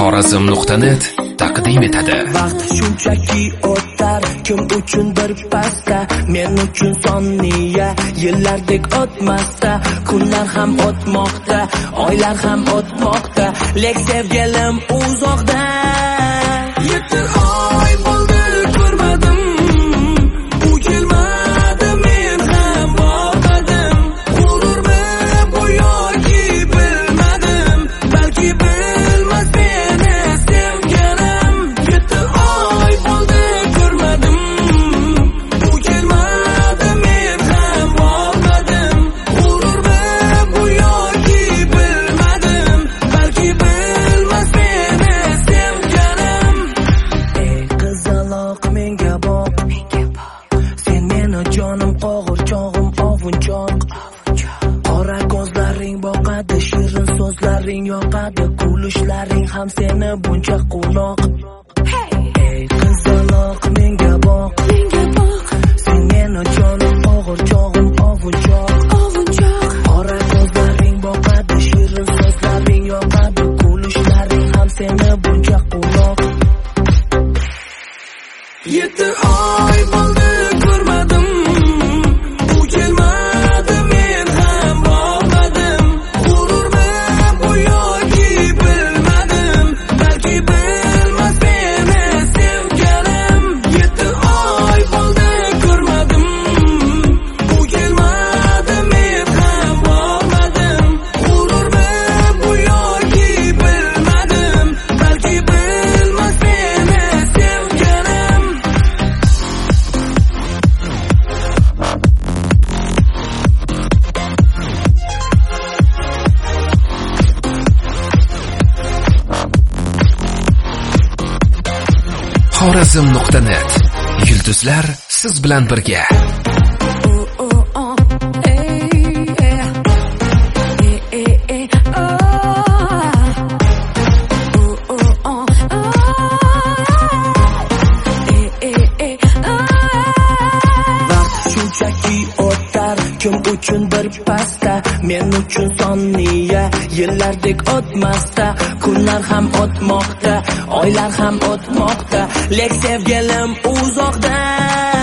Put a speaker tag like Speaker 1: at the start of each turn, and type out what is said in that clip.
Speaker 1: xorazm.net taqdim etadi.
Speaker 2: Vaqt shunchaki o'tar kim uchun bir pasda men uchun soniya yillardek o'tmasda kunlar ham o'tmoqda oylar ham o'tmoqda lek sevgilim uzoqda. Yetti oy jonim qo'g'irchog'im ovunchoq qora ko'zlaring boqadi shirin so'zlaring yoqadi kulishlaring ham seni buncha quvnoq. Ey qizaloq menga boq. Sen meni jonim qo'g'irchog'im ovunchoq qora ko'zlaring boqadi shirin so'zlaring yoqadi kulishlaring ham seni buncha quvnoq. Yetti oy
Speaker 1: xorazm.net yulduzlar siz bilan birga.
Speaker 2: Uchun bir pasta men uchun soniya yillardek o'tmasda kunlar ham o'tmoqda oylar ham o'tmoqda. Lek sevgilim uzoqda.